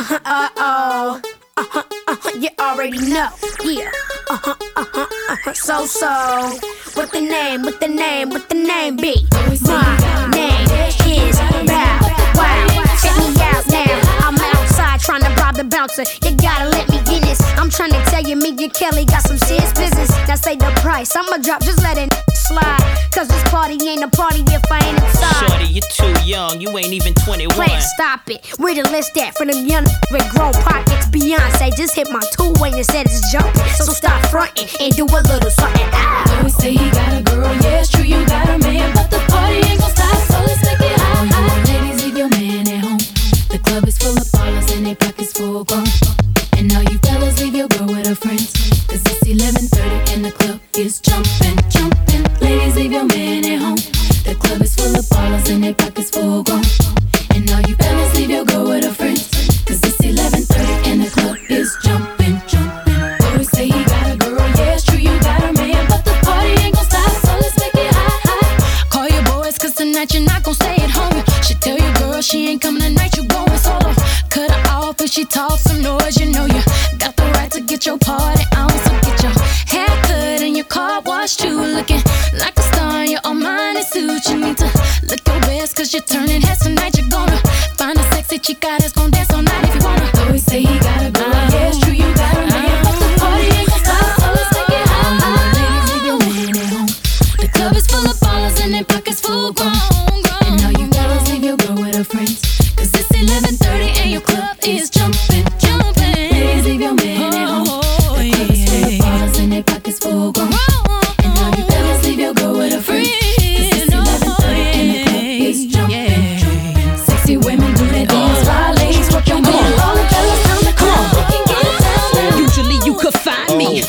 Uh oh. Uh huh, uh huh, you already know. Yeah. Uh huh, uh huh, uh huh. So, so. What the name, what the name, what the name be? My name is Bow Wow. Check me out now. I'm outside trying to rob the bouncer. And Kelly got some serious business. Now say the price. I'ma drop, just let it slide. Cause this party ain't a party if I ain't inside. Shorty, you're too young. You ain't even 21. Plan, stop it. Where the list at for them young with grown pockets? Beyonce just hit my two way and said it's jumping. So stop fronting and do a little something. Ah. Always say he got a girl, yeah, it's true, you got a leave your man at home. The club is full of ballers and they pockets full grown. And all you fellas, leave your girl with her friends. Cause it's 11.30 and the club is jumping, jumping. Always say he got a girl, yeah, true, you got a man, but the party ain't gon' stop, so let's make it hot, hot. Call your boys, cause tonight you're not gon' stay at home. She tell your girl she ain't coming tonight, you going solo. Cut her off if she talks some noise, you know you got the right to get your party on. So get your hair cut and your car washed too. Looking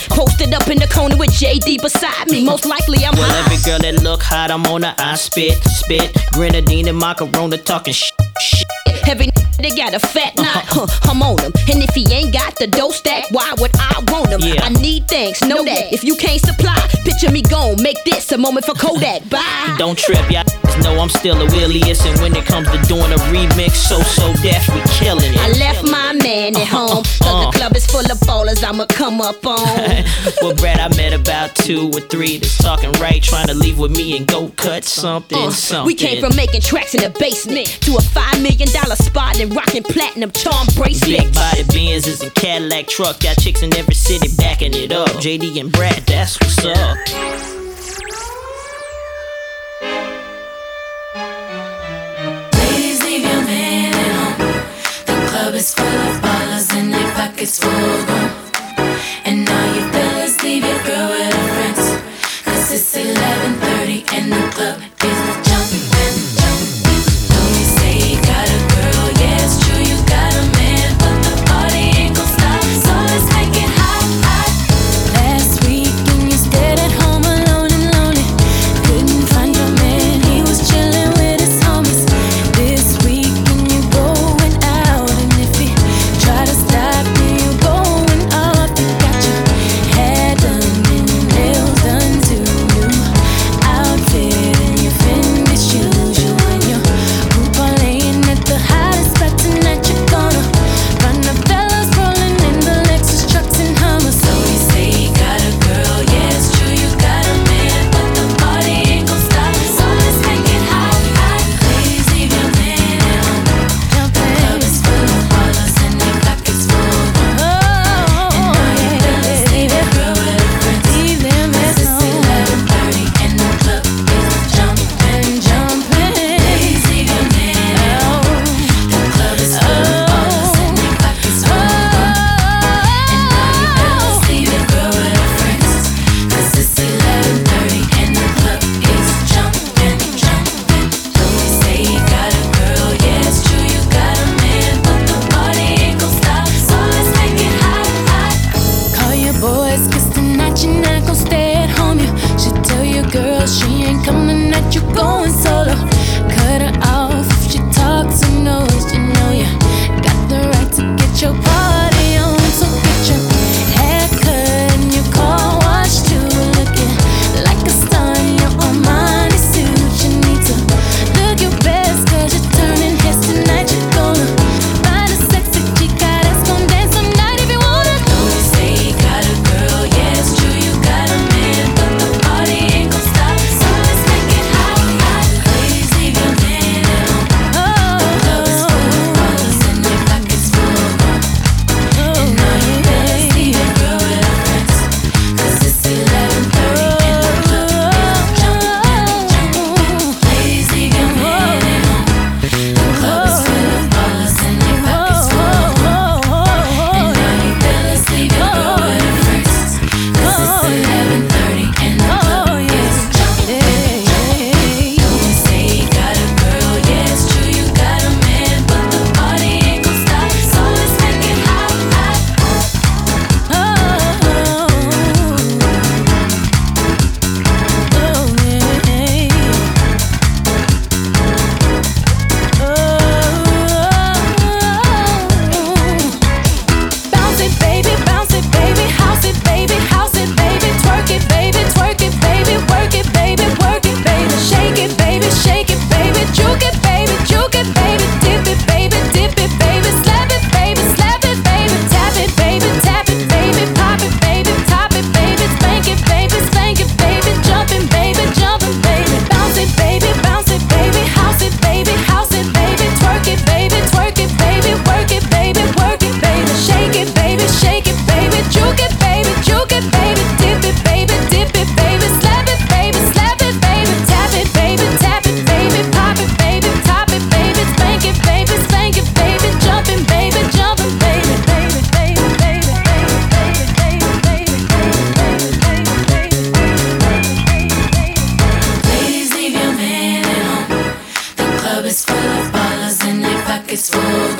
posted up in the corner with JD beside me. Most likely I'm Well, high. every girl that look hot, I'm on her. I spit, spit. Grenadine and macaroni talking shit. shit. Every they got a fat uh-huh. knot, huh, I'm on him. And if he ain't got the dough stack, why would I want him? Yeah. I need things, know that. If you can't supply, picture me gone. Make this a moment for Kodak. Bye. Don't trip, y'all know I'm still a williest. And when it comes to doing a remix, So So Def, we killing it. I left my man at uh-huh. home. Cause full of ballers, I'ma come up on. well, Brat, I met about two or three that's talking right, trying to leave with me and go cut something, Uh, something. we came from making tracks in the basement to a five million dollar spot and rocking platinum charm Big bracelets. body Benzes and Cadillac truck. Got chicks in every city backing it up. JD and Brat, that's what's up. Ladies, the club pockets full.